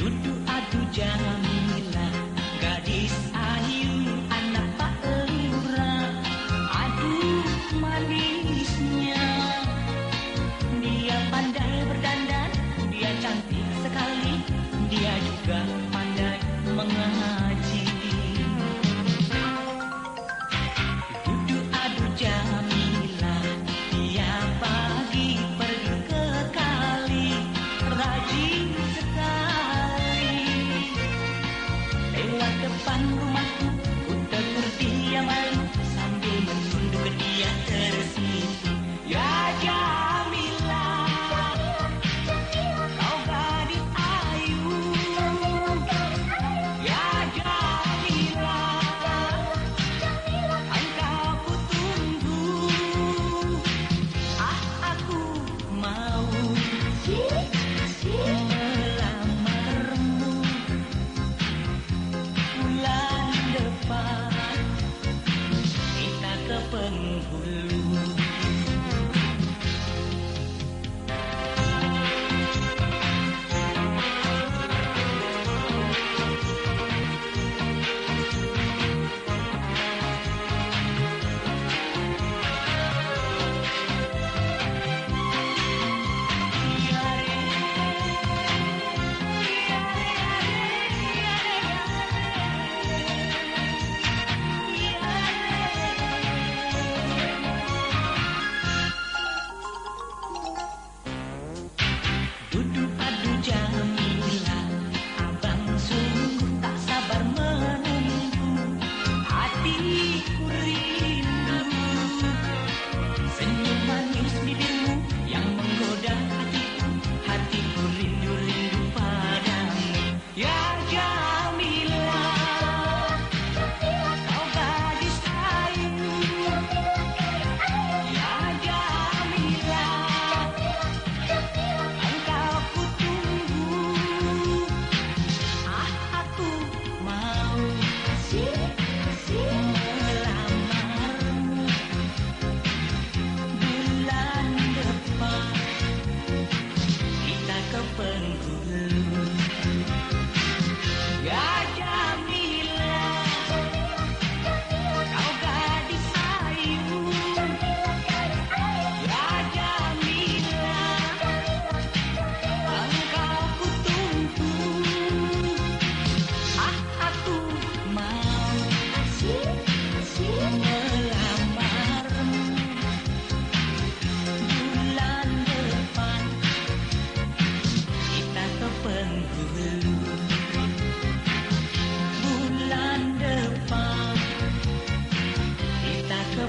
Duduk adu Música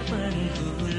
Bulan